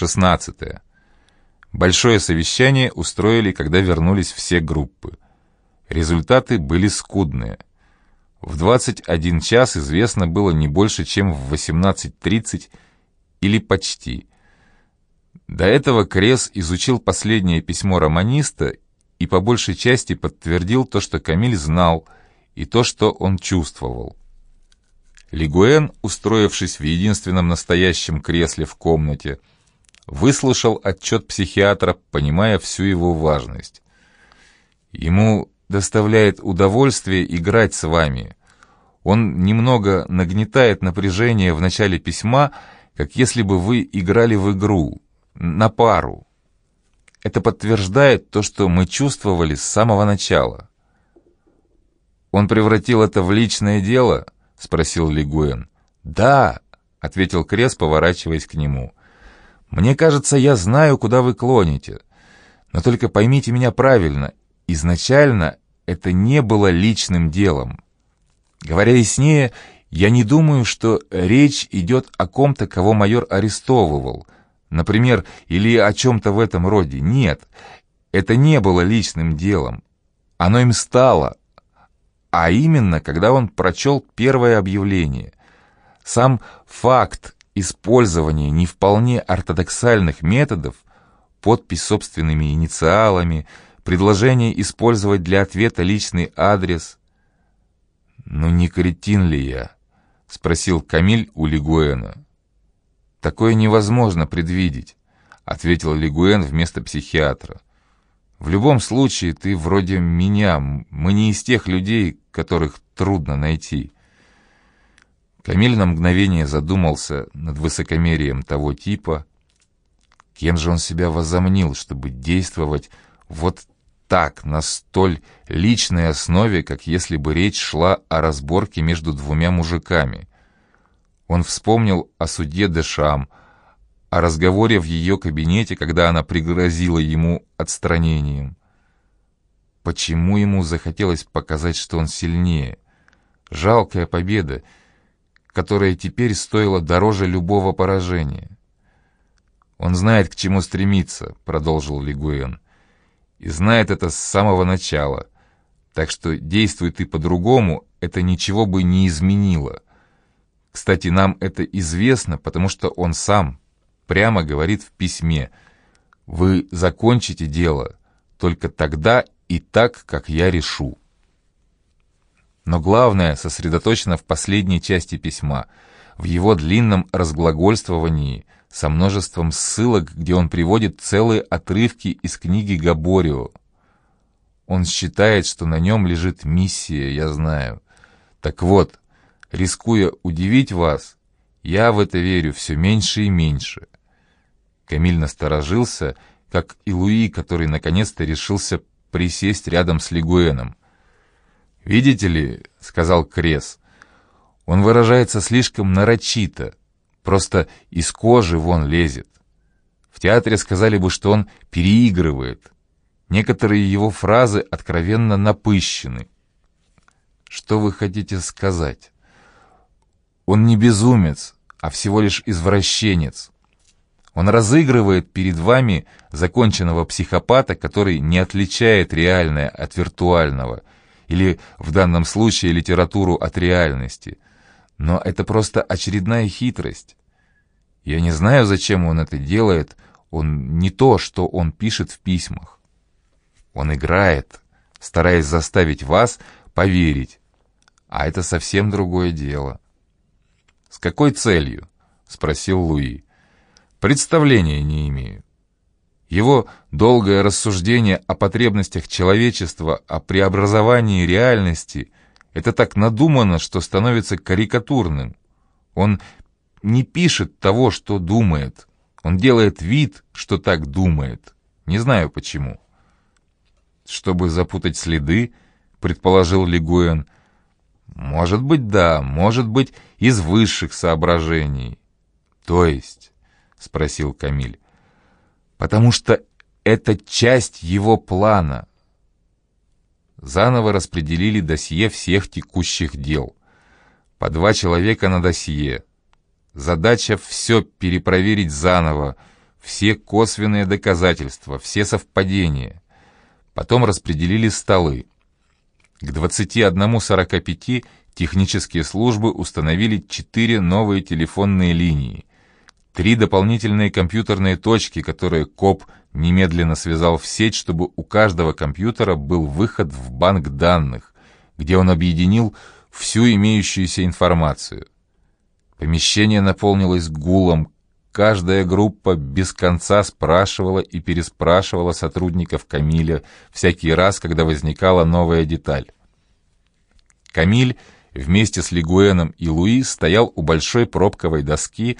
16. Большое совещание устроили, когда вернулись все группы. Результаты были скудные. В 21 час известно было не больше, чем в 18.30 или почти. До этого Крес изучил последнее письмо романиста и по большей части подтвердил то, что Камиль знал, и то, что он чувствовал. Лигуэн, устроившись в единственном настоящем кресле в комнате, выслушал отчет психиатра, понимая всю его важность. Ему доставляет удовольствие играть с вами. Он немного нагнетает напряжение в начале письма, как если бы вы играли в игру, на пару. Это подтверждает то, что мы чувствовали с самого начала. Он превратил это в личное дело —— спросил Лигуэн. «Да», — ответил Крес, поворачиваясь к нему. «Мне кажется, я знаю, куда вы клоните. Но только поймите меня правильно. Изначально это не было личным делом. Говоря яснее, я не думаю, что речь идет о ком-то, кого майор арестовывал, например, или о чем-то в этом роде. Нет, это не было личным делом. Оно им стало, а именно, когда он прочел первое объявление. Сам факт использования не вполне ортодоксальных методов, подпись собственными инициалами, предложение использовать для ответа личный адрес. «Ну не кретин ли я?» — спросил Камиль у Лигуэна. «Такое невозможно предвидеть», — ответил Лигуэн вместо психиатра. В любом случае, ты вроде меня, мы не из тех людей, которых трудно найти. Камиль на мгновение задумался над высокомерием того типа. Кем же он себя возомнил, чтобы действовать вот так, на столь личной основе, как если бы речь шла о разборке между двумя мужиками? Он вспомнил о суде Дешам, о разговоре в ее кабинете, когда она пригрозила ему отстранением. Почему ему захотелось показать, что он сильнее? Жалкая победа, которая теперь стоила дороже любого поражения. «Он знает, к чему стремиться», — продолжил Лигуэн, — «и знает это с самого начала, так что действуй ты по-другому, это ничего бы не изменило. Кстати, нам это известно, потому что он сам прямо говорит в письме «Вы закончите дело только тогда и так, как я решу». Но главное сосредоточено в последней части письма, в его длинном разглагольствовании со множеством ссылок, где он приводит целые отрывки из книги Габорио. Он считает, что на нем лежит миссия, я знаю. Так вот, рискуя удивить вас, я в это верю все меньше и меньше. Камиль насторожился, как и Луи, который наконец-то решился присесть рядом с Лигуэном. «Видите ли», — сказал Крес, — «он выражается слишком нарочито, просто из кожи вон лезет. В театре сказали бы, что он переигрывает. Некоторые его фразы откровенно напыщены. Что вы хотите сказать? Он не безумец, а всего лишь извращенец. Он разыгрывает перед вами законченного психопата, который не отличает реальное от виртуального, или в данном случае литературу от реальности. Но это просто очередная хитрость. Я не знаю, зачем он это делает, он не то, что он пишет в письмах. Он играет, стараясь заставить вас поверить, а это совсем другое дело. «С какой целью?» — спросил Луи. Представления не имею. Его долгое рассуждение о потребностях человечества, о преобразовании реальности — это так надумано, что становится карикатурным. Он не пишет того, что думает. Он делает вид, что так думает. Не знаю почему. Чтобы запутать следы, предположил Лигуэн. Может быть, да, может быть, из высших соображений. То есть — спросил Камиль. «Потому что это часть его плана». Заново распределили досье всех текущих дел. По два человека на досье. Задача все перепроверить заново, все косвенные доказательства, все совпадения. Потом распределили столы. К 21.45 технические службы установили четыре новые телефонные линии, три дополнительные компьютерные точки, которые КОП немедленно связал в сеть, чтобы у каждого компьютера был выход в банк данных, где он объединил всю имеющуюся информацию. Помещение наполнилось гулом, каждая группа без конца спрашивала и переспрашивала сотрудников Камиля всякий раз, когда возникала новая деталь. Камиль вместе с Лигуэном и Луи стоял у большой пробковой доски,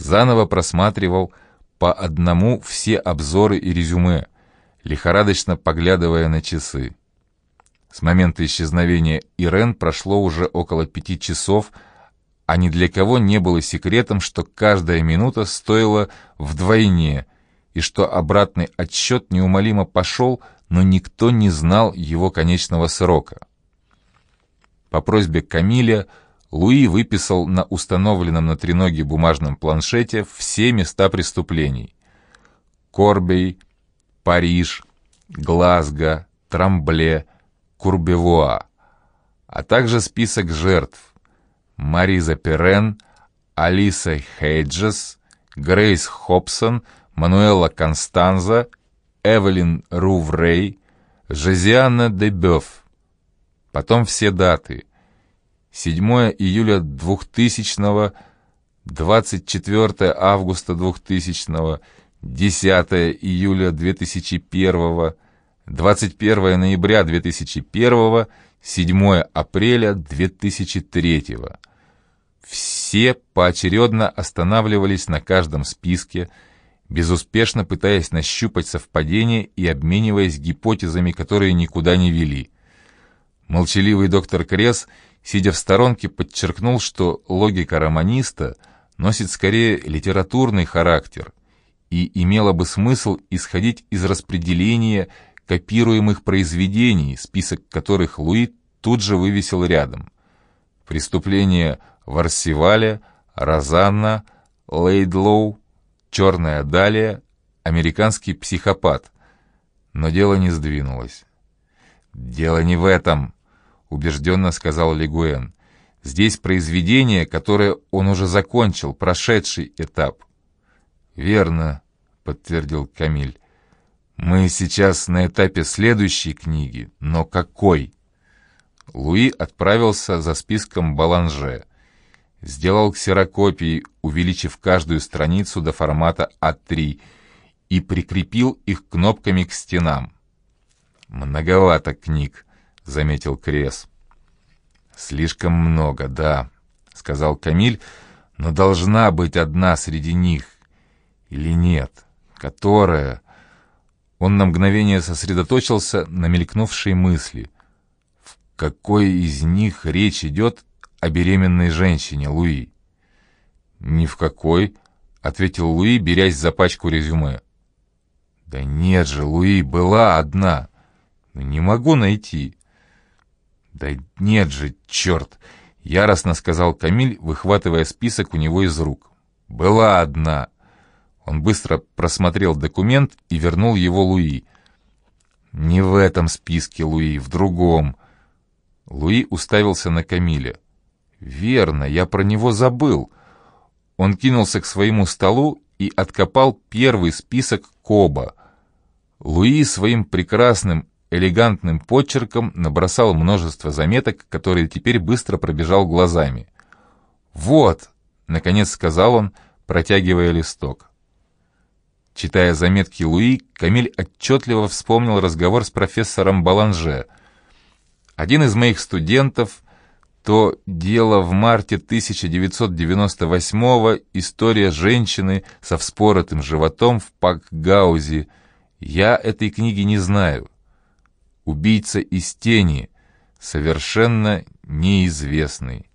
заново просматривал по одному все обзоры и резюме, лихорадочно поглядывая на часы. С момента исчезновения Ирен прошло уже около пяти часов, а ни для кого не было секретом, что каждая минута стоила вдвойне, и что обратный отсчет неумолимо пошел, но никто не знал его конечного срока. По просьбе Камиля Луи выписал на установленном на треноге бумажном планшете все места преступлений. Корбей, Париж, Глазго, Трамбле, Курбевуа, а также список жертв. Мариза Перен, Алиса Хейджес, Грейс Хобсон, Мануэла Констанза, Эвелин Руврей, Жезианна Дебёв. Потом все даты. 7 июля 2000 24 августа 2000 10 июля 2001 21 ноября 2001 7 апреля 2003 Все поочередно останавливались на каждом списке, безуспешно пытаясь нащупать совпадения и обмениваясь гипотезами, которые никуда не вели. Молчаливый доктор Крес, сидя в сторонке, подчеркнул, что логика романиста носит скорее литературный характер и имела бы смысл исходить из распределения копируемых произведений, список которых Луи тут же вывесил рядом. Преступления в Арсивале, Розанна, Лейдлоу, Черная Далия, Американский психопат. Но дело не сдвинулось. «Дело не в этом», — убежденно сказал Лигуэн. «Здесь произведение, которое он уже закончил, прошедший этап». «Верно», — подтвердил Камиль. Мы сейчас на этапе следующей книги, но какой? Луи отправился за списком Баланже. Сделал ксерокопии, увеличив каждую страницу до формата А3 и прикрепил их кнопками к стенам. «Многовато книг», — заметил Крес. «Слишком много, да», — сказал Камиль, — «но должна быть одна среди них. Или нет, которая...» Он на мгновение сосредоточился на мелькнувшей мысли. В какой из них речь идет о беременной женщине, Луи? «Ни в какой», — ответил Луи, берясь за пачку резюме. «Да нет же, Луи, была одна. Не могу найти». «Да нет же, черт!» — яростно сказал Камиль, выхватывая список у него из рук. «Была одна». Он быстро просмотрел документ и вернул его Луи. «Не в этом списке, Луи, в другом». Луи уставился на Камиля. «Верно, я про него забыл». Он кинулся к своему столу и откопал первый список Коба. Луи своим прекрасным, элегантным почерком набросал множество заметок, которые теперь быстро пробежал глазами. «Вот», — наконец сказал он, протягивая листок. Читая заметки Луи, Камиль отчетливо вспомнил разговор с профессором Баланже. Один из моих студентов, то дело в марте 1998-го, история женщины со вспоротым животом в Пакгаузе. Я этой книги не знаю. Убийца из тени, совершенно неизвестный.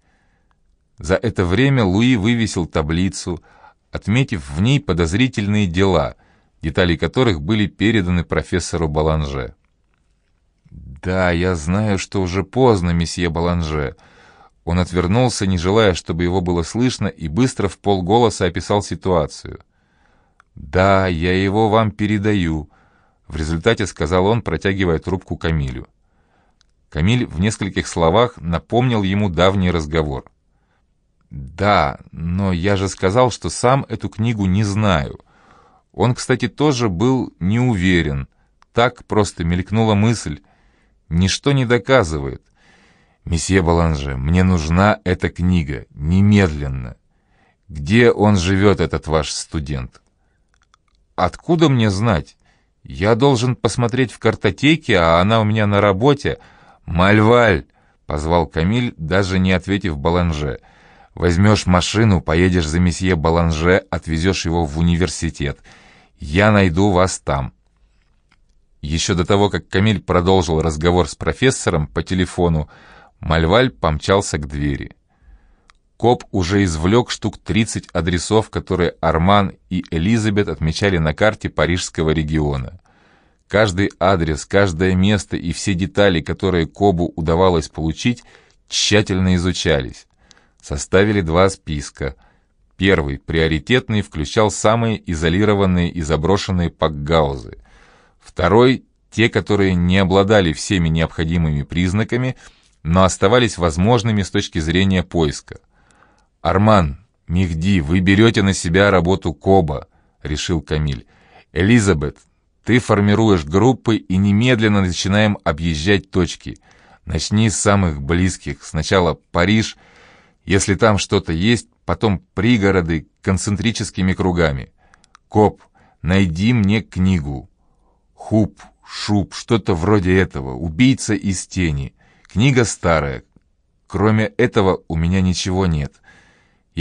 За это время Луи вывесил таблицу – отметив в ней подозрительные дела, детали которых были переданы профессору Баланже. «Да, я знаю, что уже поздно, месье Баланже». Он отвернулся, не желая, чтобы его было слышно, и быстро в полголоса описал ситуацию. «Да, я его вам передаю», — в результате сказал он, протягивая трубку Камилю. Камиль в нескольких словах напомнил ему давний разговор. «Да, но я же сказал, что сам эту книгу не знаю. Он, кстати, тоже был не уверен. Так просто мелькнула мысль. Ничто не доказывает. «Месье Баланже, мне нужна эта книга, немедленно. Где он живет, этот ваш студент?» «Откуда мне знать? Я должен посмотреть в картотеке, а она у меня на работе». «Мальваль!» — позвал Камиль, даже не ответив Баланже — Возьмешь машину, поедешь за месье Баланже, отвезешь его в университет. Я найду вас там». Еще до того, как Камиль продолжил разговор с профессором по телефону, Мальваль помчался к двери. Коп уже извлек штук 30 адресов, которые Арман и Элизабет отмечали на карте парижского региона. Каждый адрес, каждое место и все детали, которые Кобу удавалось получить, тщательно изучались составили два списка. Первый, приоритетный, включал самые изолированные и заброшенные пакгаузы. Второй — те, которые не обладали всеми необходимыми признаками, но оставались возможными с точки зрения поиска. «Арман, Мехди, вы берете на себя работу Коба», — решил Камиль. «Элизабет, ты формируешь группы и немедленно начинаем объезжать точки. Начни с самых близких. Сначала Париж — если там что-то есть, потом пригороды концентрическими кругами. Коп, найди мне книгу. Хуп, шуб, что-то вроде этого. Убийца из тени. Книга старая. Кроме этого у меня ничего нет.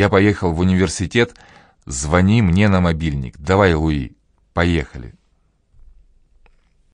Я поехал в университет. Звони мне на мобильник. Давай, Луи. Поехали.